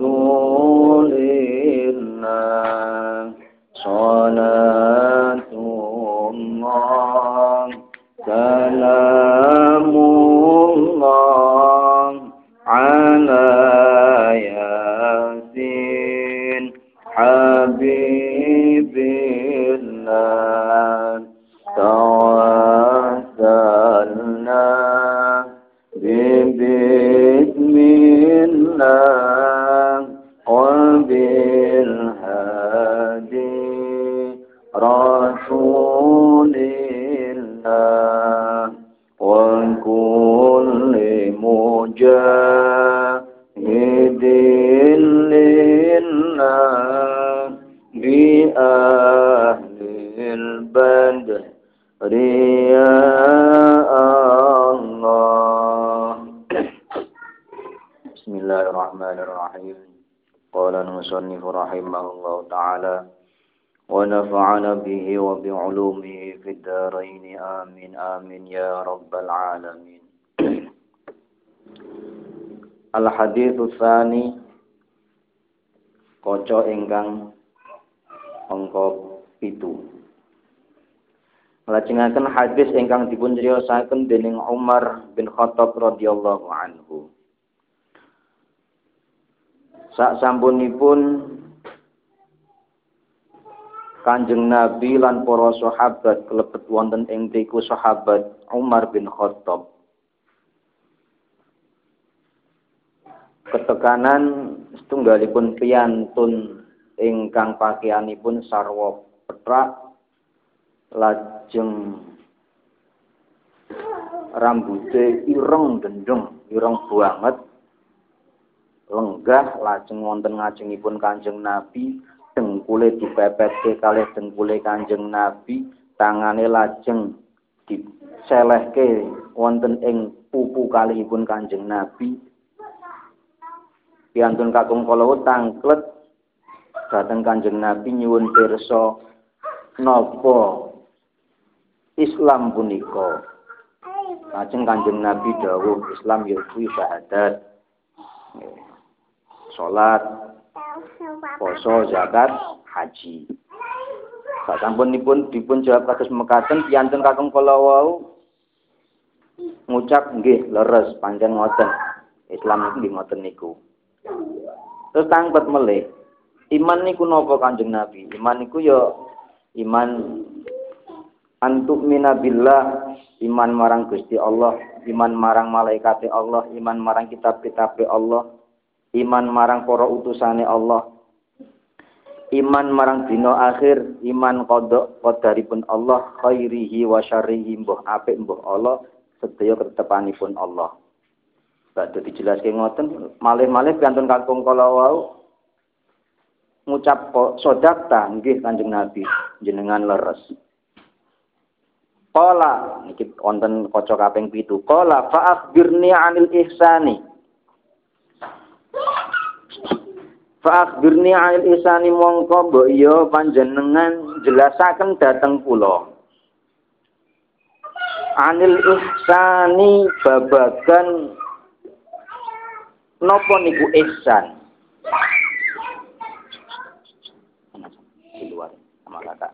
رسول الله صلاة الله سلام الله على ياسين حبيب الله. توسلنا ببسم العالمين الحديث الثاني Koco ingkang angka pitu. Lajengaken hadis ingkang dipun criosaken dening Umar bin Khattab radhiyallahu anhu. Sak sampunipun Kanjeng Nabi lan para sahabat kelebet wonten ing tiku sahabat Umar bin Khattab. Ketekanan setunggalipun piyantun ingkang pakaianipun sarwa petrak lajeng rambute ireng gendeng, ireng banget lenggah lajeng wonten ngajengipun Kanjeng Nabi dengkule dipepetke kalih dengkule Kanjeng Nabi tangane lajeng diselehke wonten ing pupu kalihipun Kanjeng Nabi. Piantun kakung kala tangklet dhateng Kanjeng Nabi nyuwun pirsa napa Islam punika. Lajeng Kanjeng Nabi dawuh Islam yaiku syahadat. Salat poso zakat haji sasampunipun dipun jawab kados mekaten piantun kakung kala wau ngucap nggih leres panjang ngoten Islam niku ngoten niku Terus tangkut melih. Iman niku napa Kanjeng Nabi? Iman niku ya iman antuk minabillah, iman marang Gusti Allah, iman marang malaikat Allah, iman marang kitab-kitab Allah, iman marang para utusane Allah, iman marang dina akhir, iman kodok kodaripun Allah, khairihi wa syarrihi mbuh apik mbuh Allah, sedaya ketepanipun Allah. Badhe dijelaske ngoten, malih-malih piantun kakung kala wau ngucap sodakta nggih Kanjeng Nabi jenengan leres. Qala niki wonten kaca kaping 7. Qala fa akhbirni 'anil ihsani. Fa akhbirni 'anil ihsani mongko mbok iya panjenengan jelasaken dhateng kula. Anil ihsani babagan Nopo niku ihsan? Di luar sama kakak.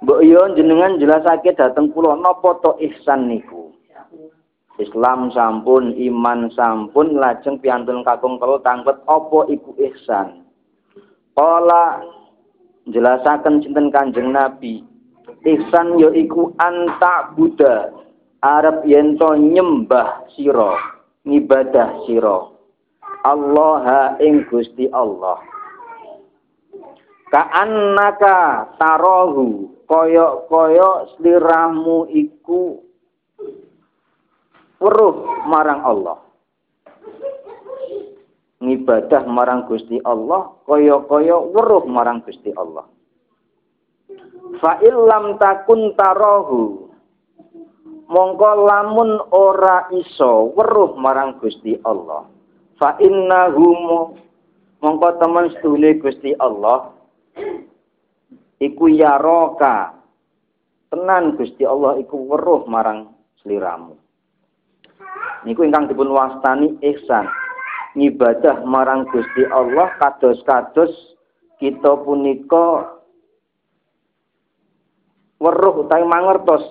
Mbok yo jenengan jelasake dateng kula napa to ihsan niku? Islam sampun, iman sampun, lajeng piantun kakung kala tangkut apa iku ihsan? Kala jelasaken sinten Kanjeng Nabi, ihsan ya iku anta buddha arep yen nyembah sira ngibadah sira Allah ing Gusti Allah Ka'annaka tarahu koyok-koyok sliramu iku weruh marang Allah. Ngibadah marang Gusti Allah kaya-kaya weruh marang Gusti Allah. Fa illam takun tarahu mongko lamun ora iso weruh marang Gusti Allah. Fa innahu mongko temen sedune Gusti Allah iku yaroka tenan Gusti Allah iku weruh marang sliramu niku ingkang dipun wastani ihsan. Ngibadah marang Gusti Allah kados-kados kita punika weruh utawi mangertos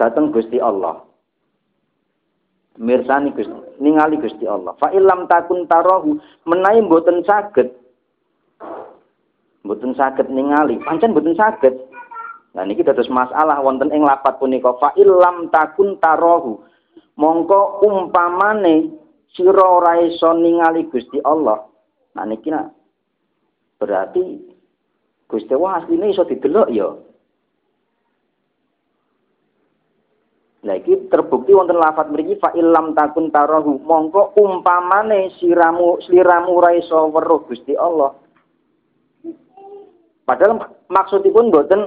dateng Gusti Allah. Mirsani Gusti ningali Gusti Allah. Fa illam takun tarahu menawi mboten saged mboten saged ningali. Pancen mboten saged. Nah niki dados masalah wonten ing lapat punika. Fa illam takun tarahu mongko umpamane sira ora iso ningali Gusti Allah. Nah niki nah, berarti Gusti Allah asline iso didelok ya. Nah iki terbukti wonten lafat mriki fa illam takun tarahu. Mongko umpamane siramu sliramu ora iso weruh Gusti Allah. Padahal maksudipun boten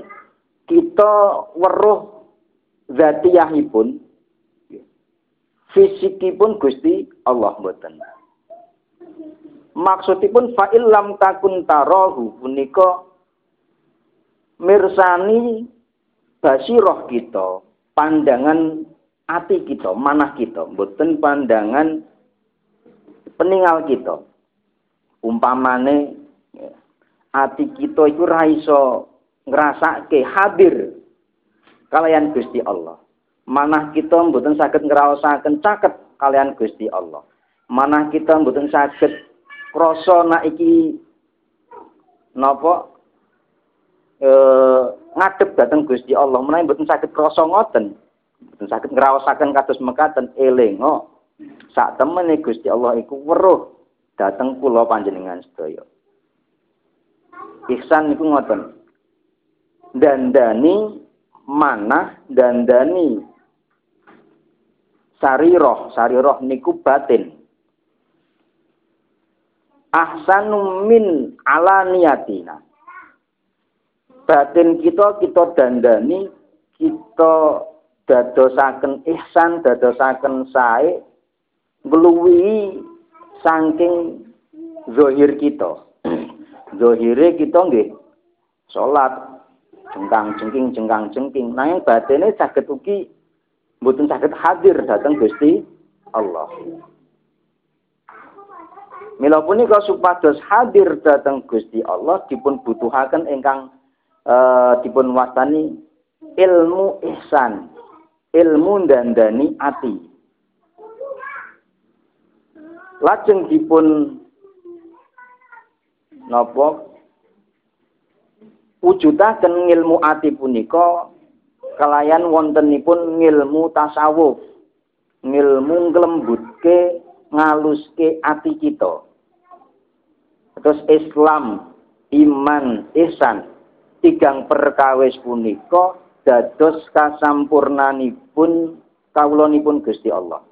kita weruh zatiyahipun fisikipun Gusti Allah mboten. Maksudipun fa illam takun tarahu punika mirsani basiroh kita, pandangan ati kita, manah kita, mboten pandangan peninggal kita. Umpamane ya, ati kita iku ra iso ngrasake hadir kalian Gusti Allah manah kita mboten saged ngraosaken caket kalian Gusti Allah. Manah kita mboten saged krasa nak iki napa eh ngadep dateng Gusti Allah menawi mboten saged krasa ngoten. Mboten saged ngraosaken kados mekaten oh. Sak temene Gusti Allah iku weruh dateng kula panjenengan sedaya. Ihsan niku ngoten. Dandani manah dandani sariroh sariroh niku batin. Ahsanu min ala niyatina. Batin kita kita dandani kita dadosaken ihsan dadosaken sae ngluwihi saking zohir kita. Zohire kita nggih salat jengkang jengking jengkang jengking nanging batine saged ugi mboten saged hadir dateng Gusti Allah. Mila punika supados hadir dateng Gusti Allah dipun butuhaken ingkang uh, dipun wastani ilmu ihsan, ilmu dandani ati. Lajeng dipun napa wujudaken ilmu ati punika kalayan wontenipun ngilmu tasawuf ngilmu nglembutke ngaluske ati kita. Terus Islam iman ihsan tigang perkawis punika dados kasampurnanipun kawulonipun Gusti Allah.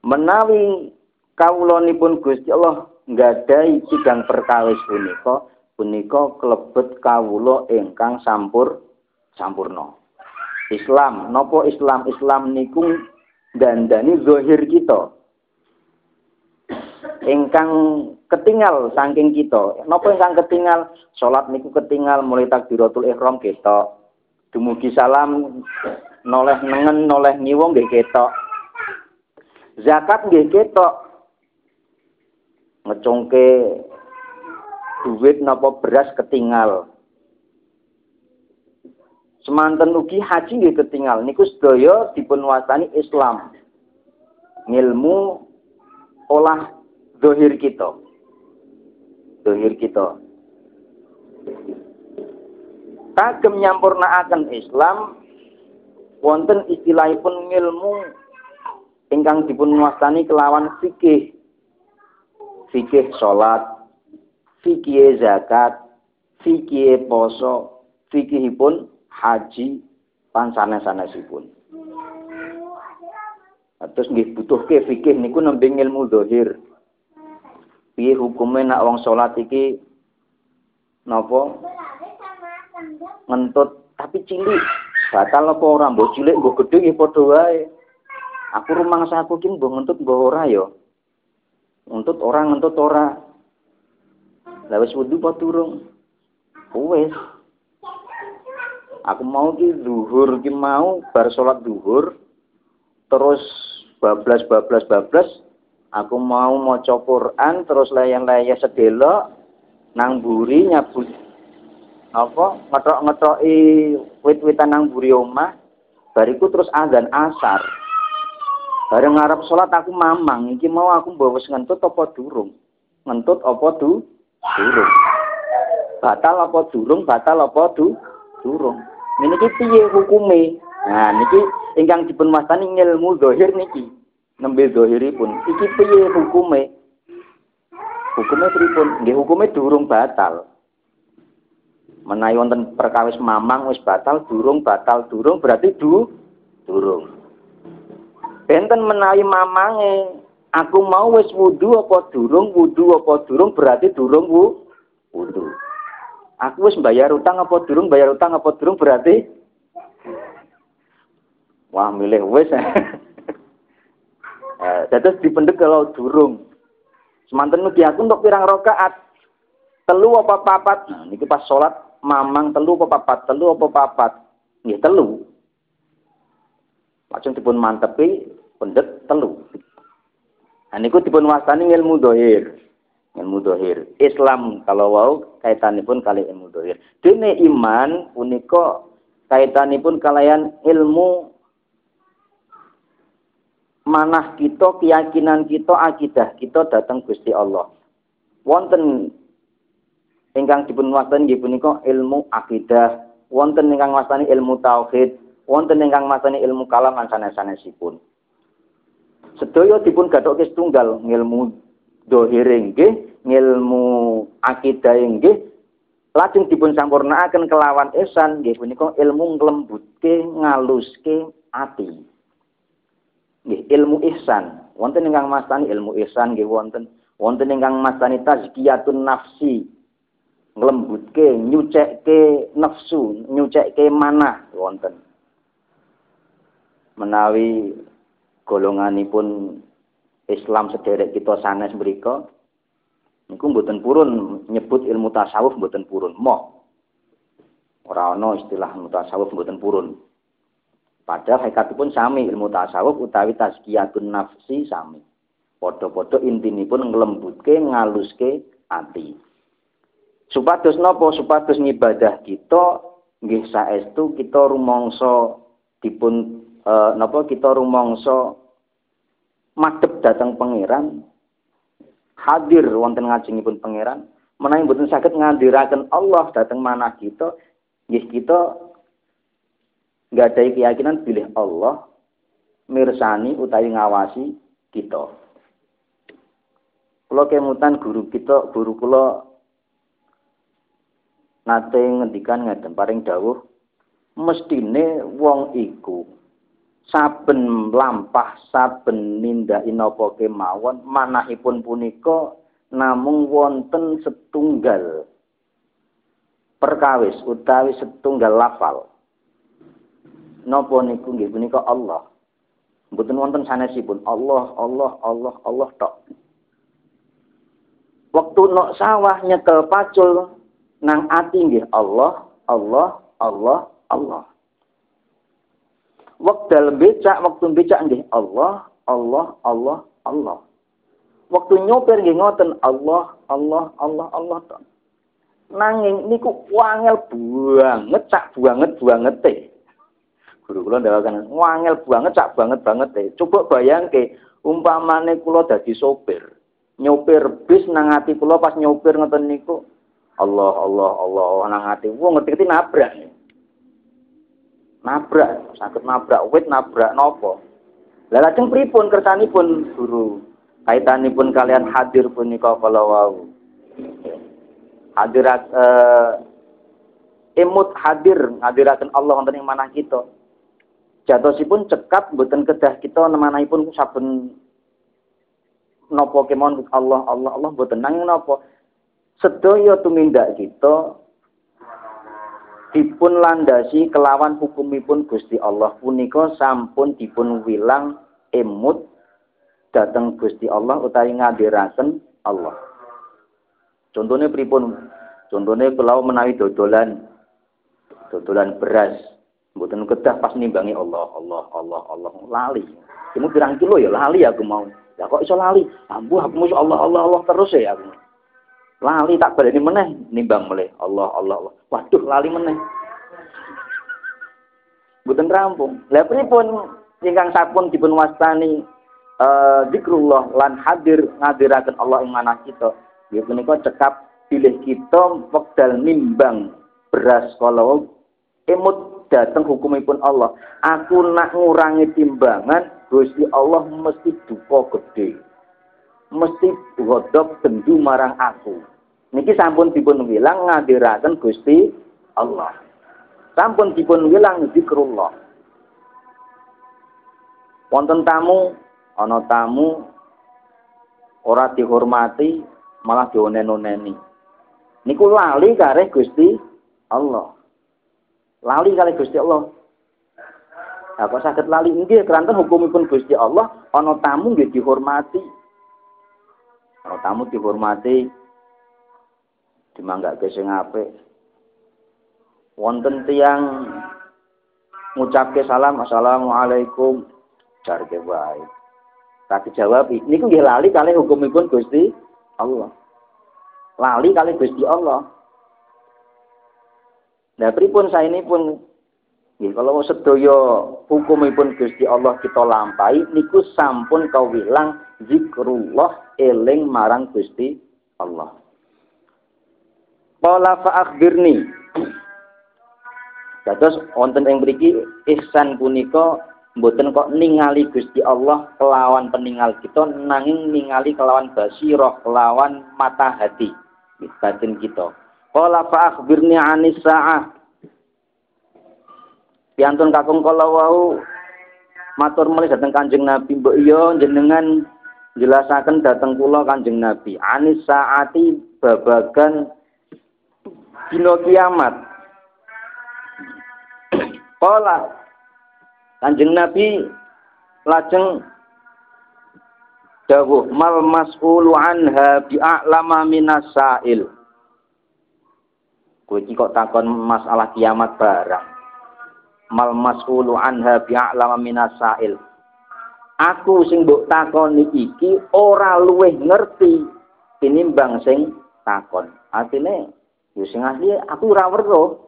Menawi kawulonipun Gusti Allah nggadahi tigang perkawis punika punika klebet kawula ingkang sampur sampurno. Islam, nopo Islam? Islam niku dandani zohir kita. Ingkang ketinggal saking kita. Nopo ingkang ketinggal? Salat niku ketinggal mulai takbiratul ihram kita. Dumugi salam noleh nengen noleh nyiwung nggih ketok. Zakat nggih ketok. Ngecungke duit napa beras ketinggal semanten ugi haji nggih ketinggal niku sedaya dipun wasani Islam. Ngilmu olah dohir kita. Dohir kita. Kagem nyampurnaaken Islam wonten istilahipun ngilmu ingkang dipun wastani kelawan fikih. Fikih salat, fikih zakat, fikih poso, fikihipun haji pan sanes-sanesipun. terus nggih butuhke fikih niku nembe ilmu zahir. Piye hukume nak wong salat iki? Napa? Ngentut. Tapi cilik. Batal apa ora? Mbok cilik mbok gedhe nggih padha wae. Aku rumangsa aku ki mbok ngentut mbok ora ya? Ngentut ora ngentut ora. Lah wis wudu apa durung? Wis aku mau ki zuhur ki mau bar salat zuhur terus bablas bablas bablas. Aku mau maca Quran terus layang-layang sedelok nang buri nyabut apa ngetok-ngetoki wit-witan nang buri omah. Bariku terus azan asar. Bareng ngarep salat aku mamang iki mau aku wis ngentut apa durung? Ngentut apa du durung. Batal apa durung batal apa du durung. Niki piye hukume? Nah niki ingkang dipun ilmu zahir niki nembe zahiripun. Iki piye hukume? Hukumnya pripun? Nggih hukumnya durung batal. Menawi wonten perkawis mamang wis batal durung batal durung berarti du durung. Benten menawi mamange aku mau wis wudu apa durung wudu apa durung berarti durung wu wudu aku wis bayar utang apa durung bayar utang apa durung berarti wah milih wis eh, terus dipendek kalau durung Semanten nugi aku untuk pirang rokaat. Telu apa papat? Nah, niki pas sholat mamang telu apa papat? Telu apa papat? Nggih telu. Lajeng dipun mantepi pendet telu. Nah niku dipun wastani ilmu dohir. Ilmu dohir. Islam kalau wau kaitanipun kali ilmu dohir. Dene iman punika kaitanipun kalian ilmu manah kita, keyakinan kita, akidah kita datang Gusti Allah. Wonten ingkang dipun wastani nggih punika ilmu akidah, wonten ingkang wastani ilmu tauhid, wonten ingkang wastani ilmu kalam lan sanes-sanesipun. Sedaya dipun gathoke setunggal ngilmu dohire nggih, ngilmu akidah nggih, lajeng dipun sampurnaaken kelawan ihsan nggih punika ilmu nglembutke, ngaluske ati. Nggih ilmu ihsan. Wonten ingkang mastani ilmu ihsan nggih wonten. Wonten ingkang mastani tazkiyatun nafsi. Nglembutke nyucekke nafsu nyucekke manah wonten. Menawi golonganipun Islam sederek kita sanes mriku niku mboten purun nyebut ilmu tasawuf mboten purun mo ora ana istilah ilmu tasawuf mboten purun Padahal hakikatipun sami ilmu tasawuf utawi tazkiyatun nafsi sami. Padha-padha intinipun nglembutke, ngaluske ati. Supados napa? Supados ngibadah kita nggih saestu kita rumangsa dipun e, napa kita rumangsa madhep dhateng pangeran hadir wonten ngajengipun pangeran menawi mboten saged ngadiraken Allah dhateng manah kita nggih kita nggak ada keyakinan pilih Allah mirsani utawi ngawasi kita. Kalau kemutan guru kita, guru kula nate ngendikan ngeten paring dawuh mestine wong iku saben lampah saben nindaki napa kemawon manahipun punika namung wonten setunggal perkawis utawi setunggal lafal Napa niku nggih punika Allah. Mboten wonten sanesipun Allah, Allah, Allah, Allah tok. Waktu nok sawah nyekel pacul nang ati nggih Allah, Allah, Allah, Allah. Waktu becak, waktu becak nggih Allah, Allah, Allah, Allah. Waktu nyopir nggih ngoten Allah, Allah, Allah, Allah tok. Nanging niku wangel banget, cak banget banget teh guru kula ndawakan wangel banget cak banget banget deh. Coba bayangke umpamane kula dadi sopir. Nyopir bis nang ati pas nyopir ngoten niku Allah Allah Allah nang ati wong ngerti-ngerti nabrak. Nabrak, sakit nabrak wit nabrak nopo. Lah lajeng pripun kersanipun guru? Kaitanipun kalian hadir punika kala wau. Hadir uh, emut hadir ngadiraken Allah wonten ing manah kita jatosipun cekap mboten kedah kita nemanahipun saben napa kemon Allah Allah Allah mboten nanging napa sedaya tumindak kita dipun landasi kelawan hukumipun Gusti Allah punika sampun dipun wilang emut dateng Gusti Allah utawi ngadiraken Allah. Contohnya pripun? Contohnya kalau menawi dodolan dodolan beras, mboten kedah pas nimbangi Allah, Allah, Allah, Allah, lali. Kamu pirang kilo ya lali aku mau. Ya kok iso lali? Ambu aku mau Allah, Allah, Allah terus ya aku. Lali tak baleni meneh nimbang mulai Allah, Allah, Allah. Waduh lali meneh. Mboten rampung. Lah pripun ingkang sampun dipun wastani uh, zikrullah lan hadir ngadiraken Allah ing manah kita. Ya punika cekap pilih kita wekdal nimbang beras kalau emut dateng hukumipun Allah. Aku nak ngurangi timbangan, Gusti Allah mesti duka gede. Mesti godok tendu marang aku. Niki sampun dipun wilang ngadiraken Gusti Allah. Sampun dipun wilang zikrullah. Wonten tamu, ana tamu ora dihormati, malah dionen-oneni. Niku lali kare Gusti Allah. Lali kali Gusti Allah. Nah, kok sakit lali nggih keranten hukumipun Gusti Allah ana tamu nggih dihormati. Ana tamu dihormati dimanggake sing apik. Wonten tiyang ngucapke salam assalamualaikum jarke wae. Tak dijawab niku nggih lali kali hukumipun Gusti Allah. Lali kali Gusti Allah. Nah, pripun ini pun Nggih, kalau sedaya hukumipun Gusti Allah kita lampai niku sampun kawilang zikrullah eling marang Gusti Allah. Qala fa akhbirni. Dados wonten ing mriki ihsan punika mboten kok ningali Gusti Allah kelawan peningal kita nanging ningali kelawan basirah kelawan mata hati batin kita. Qala fa akhbirni anis sa'ah Piantun kakung kala wau matur mulih dateng Kanjeng Nabi, mbok iya jenengan jelasaken dateng kula Kanjeng Nabi. Anis saati babagan dina kiamat. Kala Kanjeng Nabi lajeng dawuh mal mas'ulu anha bi'a'lama minas sa'il. Kowe iki kok takon masalah kiamat barang mal mas'ulu anha bi'a'lama minasail. Aku sing mbok takoni iki ora luweh ngerti tinimbang sing takon. Artine yo sing asli aku ora weruh.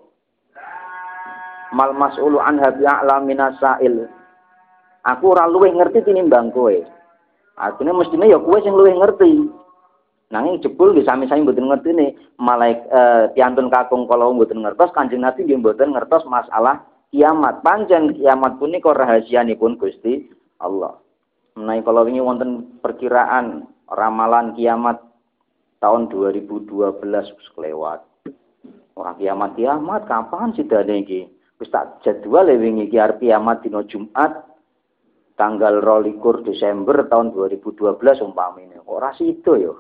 Mal mas'ulu anha bi'a'lama minasail. Aku ora luweh ngerti tinimbang kowe. Artinya mestinya ya kowe sing luweh ngerti. Nanging jebul nggih sami-sami mboten nih malaik eh, piantun kakung kalau mboten ngertos Kanjeng Nabi nggih mboten ngertos masalah kiamat. Panjang kiamat punika rahasianipun Gusti Allah. Menawi kalau ini wonten perkiraan ramalan kiamat tahun 2012 kelewat. Ora kiamat kiamat kapan sih iki? Wis tak jadwal e wingi iki arep kiamat dina Jumat tanggal 22 Desember tahun 2012 umpamine. Ora sida ya.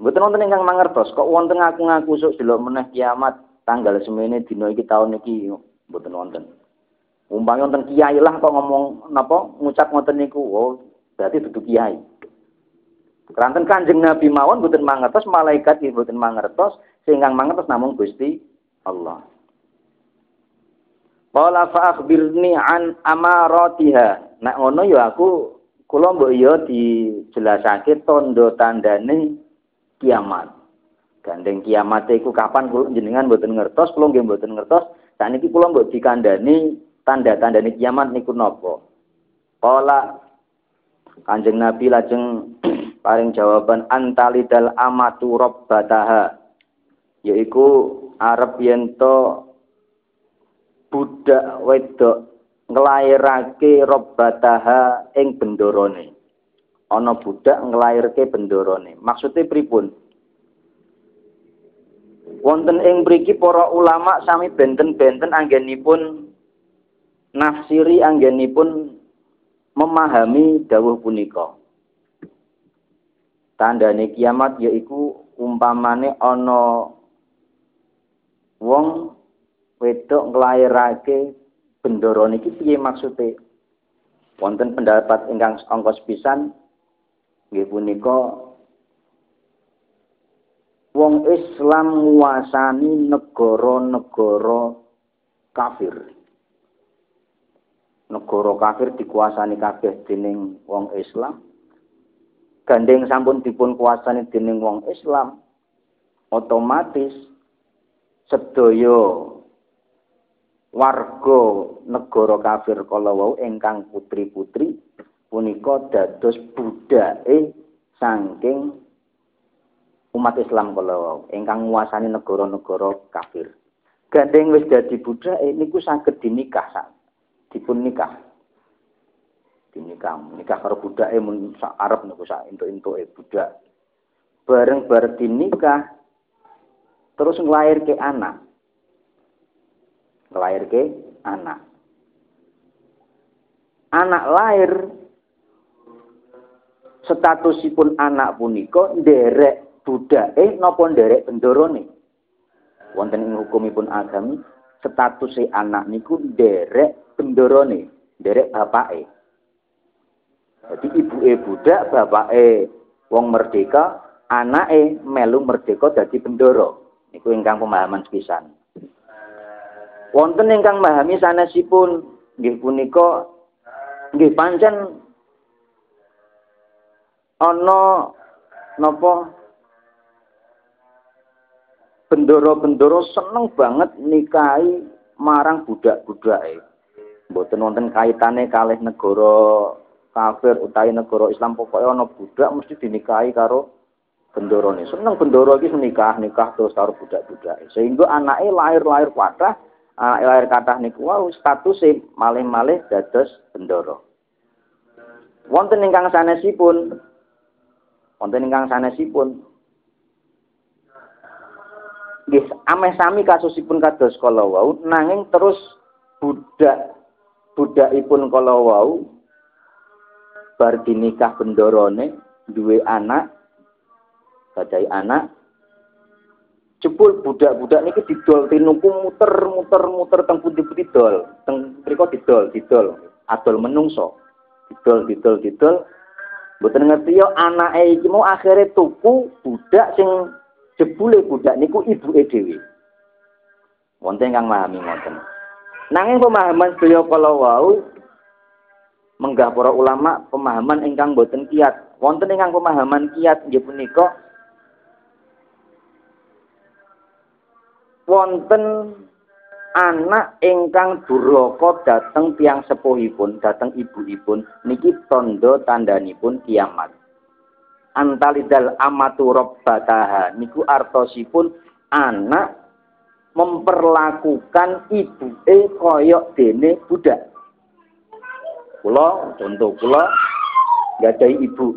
Mboten wonten ingkang mangertos kok wonten ngaku-ngaku sok delok meneh kiamat tanggal semene dina iki taun iki mboten wonten. Umpamane wonten kiai lah kok ngomong napa ngucap ngoten niku, oh berarti dudu kiai. Keranten Kanjeng Nabi mawon mboten mangertos, malaikat iki mboten mangertos, sing mangertos namung Gusti Allah. Qala fa an amaratiha. Nek ngono ya aku kula mbok ya dijelasake tondo tandane kiamat. Gandeng kiamat iku kapan kula jenengan mboten ngertos, kula nggih mboten ngertos. Saniki kula mbok dikandani tanda-tandane kiamat niku napa? Kala Kanjeng Nabi lajeng paring jawaban antalidal amatu rabbataha yaiku arep yen to budak wedok nglairake rabbataha ing bendorone. Ana budak nglairke bendorone. Maksude pripun? Wonten ing mriki para ulama sami benten-benten anggenipun nafsiri anggenipun memahami dawuh punika. Tandane kiamat yaiku umpamane ana wong wedok nglairake bendoro niki piye maksude? Wonten pendapat ingkang angka pisan nggih punika wong Islam nguasani negara-negara kafir. Negara kafir dikuasani kabeh dening wong Islam. Gandeng sampun dipun kuasani dening wong Islam. Otomatis sedaya warga negara kafir kala wau ingkang putri-putri punika dados budake saking umat Islam kala wau ingkang nguasani negara-negara kafir. Gandeng wis dadi budake niku saged dinikah sak dipun nikah. Dinikah, nikah karo budake mun sak arep niku sak entuk-entuke budak. Bareng-bareng dinikah terus nglairke anak ke anak. Anak lahir statusipun anak punika nderek budake napa nderek bendorone. Wonten ing hukumipun agami statusé anak niku nderek bendorone, nderek bapake. Jadi ibuke budak, bapake wong merdeka, anake melu merdeka dadi bendoro. Niku ingkang pemahaman sepisan. Wonten ingkang memahami sanesipun nggih punika nggih pancen ana napa bendoro-bendoro seneng banget nikahi marang budak-budake. Mboten wonten kaitane kalih negara kafir utawi negara Islam pokoknya ana budak mesti dinikahi karo bendorone. Seneng bendoro iki nikah nikah terus karo budak-budake. Sehingga anake lahir-lahir kuatah anak lahir kathah niku wau statuse malih-malih dados bendoro. Wonten ingkang sanesipun wonten ingkang sanesipun nggih ameh sami kasusipun kados kala wau nanging terus budak budakipun kala wau bar dinikah bendorone duwe anak gadai anak jebul budak-budak niki didol tinuku muter-muter-muter teng pundi-pundi dol, teng mriku didol, didol, adol menungso. Didol, didol, didol. Mboten ngerti yo anake iki mau akhire tuku budak sing jebule budak niku ibuke dhewe. Wonten kang memahami ngoten. Nanging pemahaman sedaya kala wau menggah para ulama pemahaman ingkang boten kiat. Wonten ingkang pemahaman kiat nggih punika wonten anak ingkang duraka dateng tiang sepuhipun, dateng ibuipun niki tondo tandhanipun kiamat. Antalidal amatu rabbataha niku artosipun anak memperlakukan ibuke koyok dene budak. Kula contoh kula gadai ibu.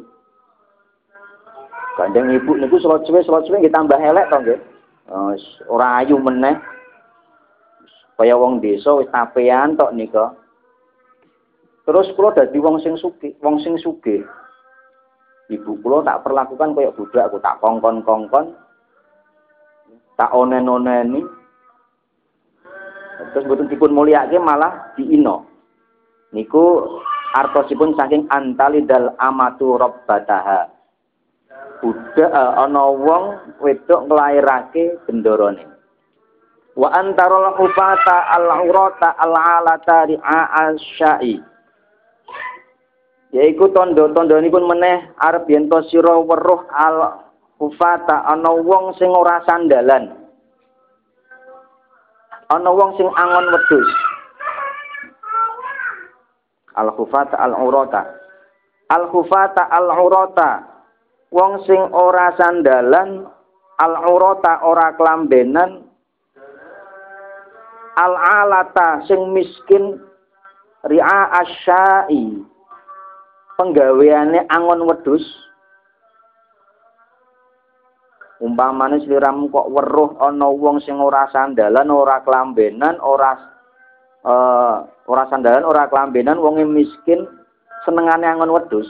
Gandeng ibu niku salat suwe salat suwe nggih tambah elek to nggih. Uh, ora ayu meneh. Kaya wong desa wis tapean tok nika. Terus kula dadi wong sing sugih, wong sing sugih. Ibu kula tak perlakukan kaya budak, aku tak kongkon-kongkon. Tak onen-oneni. Terus mboten dipun mulyake malah diino. Niku artosipun saking antalidal amatu rabbataha budak uh, ana wong wedok nglairake bendorone wa antarul hufata al-urata al-alata ri'a asyai yaiku tondo-tondonipun meneh arep yen to sira weruh al hufata ana wong sing ora sandalan. Ana wong sing angon wedhus al hufata al-urata. Al hufata al-urata. Wong sing ora sandalan al urata ora klambenan. Al alata sing miskin ria asyai. Penggaweane angon wedhus. Umpamane sliramu kok weruh ana wong sing ora sandalan ora klambenan ora uh, ora sandalan, ora kelambenan, wong miskin senengane angon wedhus.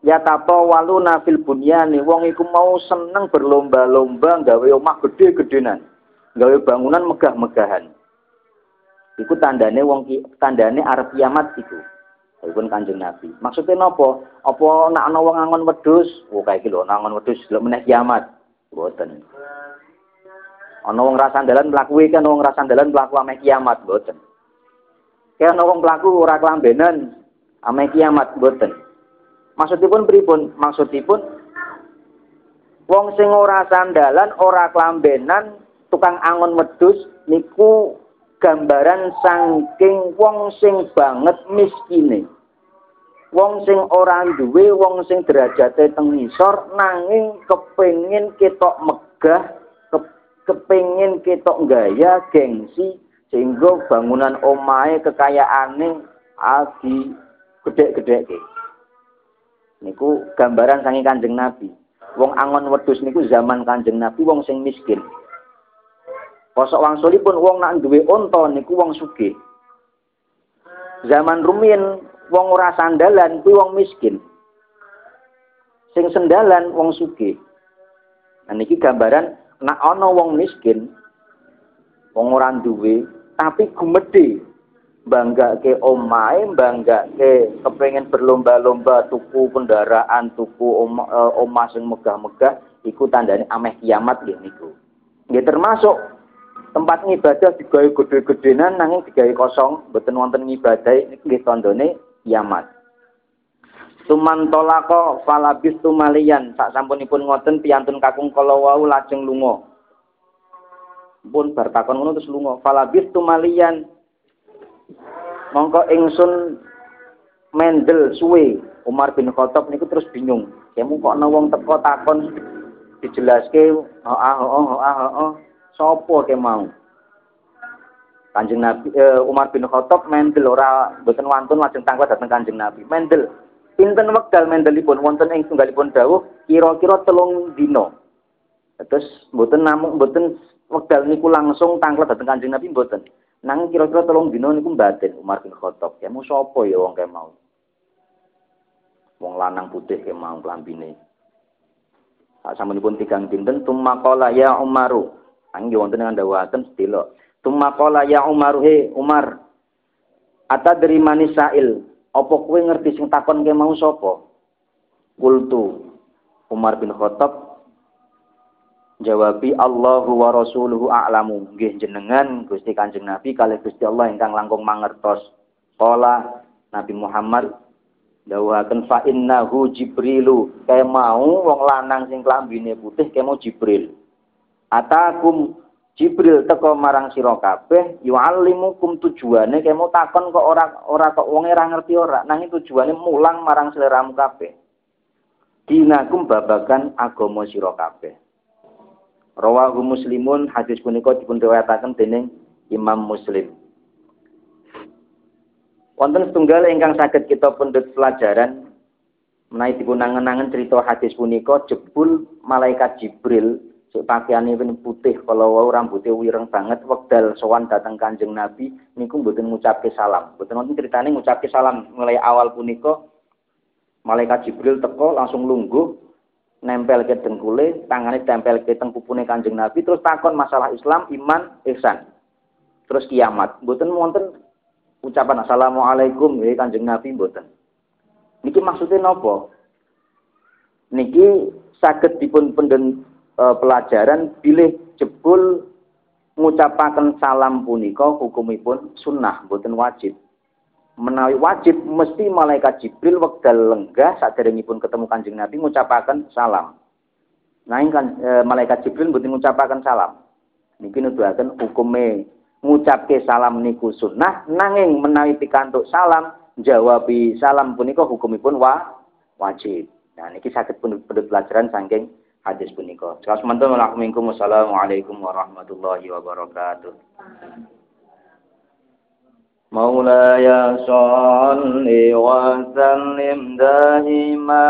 Ya tato walu nafil bunyani, wong iku mau seneng berlomba-lomba gawe omah gede-gedenan. Gawe bangunan megah-megahan. Iku tandane wong tandane arep kiamat iku. Walaupun kanjeng Nabi. Maksudnya nopo? Apa nak ana wong angon wedhus? Oh kayak gitu, angon wedhus delok meneh kiamat. Mboten. Ana wong rasandalan mlaku iki ana wong rasandalan mlaku ame kiamat, mboten. Kayak ana wong mlaku ora kelambenan ame kiamat, mboten. Maksudipun pripun? Maksudipun wong sing ora sandalan, ora kelambenan, tukang angon wedhus niku gambaran saking wong sing banget miskine. Wong sing ora duwe, wong sing derajate teng ngisor nanging kepengin ketok megah, ke, kepengin ketok gaya, gengsi sehingga bangunan omahe kekayaane adi gede-gedeke. Niku gambaran saking Kanjeng Nabi. Wong angon wedhus niku zaman Kanjeng Nabi wong sing miskin. Kosok wangsulipun wong nak duwe unta niku wong sugih. Zaman rumiyin wong ora sandalan kuwi wong miskin. Sing sendalan wong sugih. Nah niki gambaran nak ana wong miskin wong ora duwe tapi gumedhe bangga ke omai, bangga ke kepengen berlomba-lomba tuku kendaraan, tuku eh, omah sing megah-megah, iku tandane ameh kiamat nggih niku. Nggih termasuk tempat ngibadah digawe gede-gedenan nanging digawe kosong, mboten wonten ngibadah iki nggih tandane kiamat. Tumantolako falabis tumalian sak sampunipun ngoten piantun kakung kala wau lajeng lunga. Pun bar takon ngono terus lunga. Falabis tumalian mongko ingsun mendel suwe Umar bin Khattab niku terus bingung. Kamu kok ana wong teko takon dijelaske, heeh heeh heeh heeh Sopo ke mau? Kanjeng Nabi uh, Umar bin Khattab mendel ora boten wantun lajeng tangkal dateng Kanjeng Nabi. Mendel. Pinten wekdal mendelipun wonten ing tunggalipun dawuh kira-kira telung dina. Terus mboten namung mboten wekdal niku langsung tangkal dateng Kanjeng Nabi mboten. Nang kira-kira telung dina niku batin Umar bin Khattab. Kamu sapa ya wong ke mau? Wong lanang putih ke mau klambine. Sak samunipun tigang dinten tumaqala ya Umaru Anggi wonten dengan dawaten sedelo. Tumma qala ya Umar he Umar. Ata dari manis sail. Apa kowe ngerti sing takon ke mau sapa? Kultu Umar bin Khattab jawabi Allahu wa rasuluhu a'lamu. Nggih jenengan Gusti Kanjeng Nabi kalih Gusti Allah ingkang langkung mangertos. Qala Nabi Muhammad dawaken fa innahu Jibrilu. Kae wong lanang sing klambine putih kae Jibril. Atakum Jibril teko marang sira kabeh yu'allimukum tujuane kemo takon kok ora ora kok wong ora ngerti ora nanging tujuane mulang marang seleramu kabeh. Dinakum babagan agama sira kabeh. Rawahu Muslimun hadis punika dipun riwayataken dening Imam Muslim. Wonten setunggal ingkang saged kita pundhut pelajaran menawi dipun angen-angen cerita hadis punika jebul malaikat Jibril Sik pakaiane putih kalau wau rambutnya wireng banget wekdal sowan datang Kanjeng Nabi niku mboten ngucapke salam. Mboten wonten critane ngucapke salam mulai awal punika malaikat Jibril teko langsung lungguh nempel ke dengkule, tangane tempel ke teng Kanjeng Nabi terus takon masalah Islam, iman, ihsan. Terus kiamat. Mboten wonten ucapan assalamualaikum ya Kanjeng Nabi mboten. Niki maksudnya nopo? Niki saged dipun penden e, pelajaran bilih jebul ngucapaken salam punika hukumipun sunnah mboten wajib. Menawi wajib mesti malaikat Jibril wekdal lenggah saderengipun ketemu Kanjeng Nabi ngucapaken salam. Nah kan e, malaikat Jibril mboten ngucapaken salam. Niki nuduhaken hukume ngucapke salam niku sunnah nanging menawi pikantuk salam jawabi salam punika hukumipun wa wajib. Nah niki saged penduduk pelajaran saking hadis punika. Semanten minkum wassalamualaikum warahmatullahi wabarakatuh. مولاي صل وسلم دائما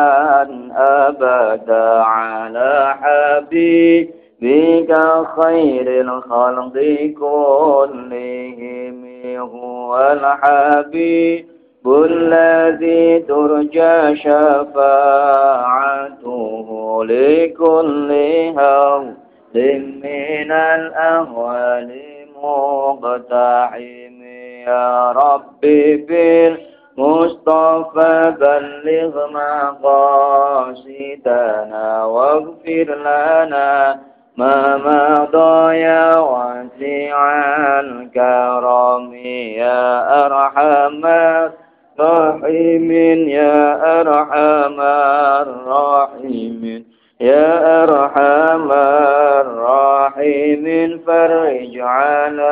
أبدا على حبيبك خير الخلق كلهم هو الحبيب الذي ترجى شفاعته لكل هول من الأهوال مقتحم. يا ربي بالمصطفى بلغ مقاصدنا واغفر لنا ما مضى يا واسع الكرم. يا أرحم الراحمين يا أرحم الراحمين. يا أرحم الراحمين فرج على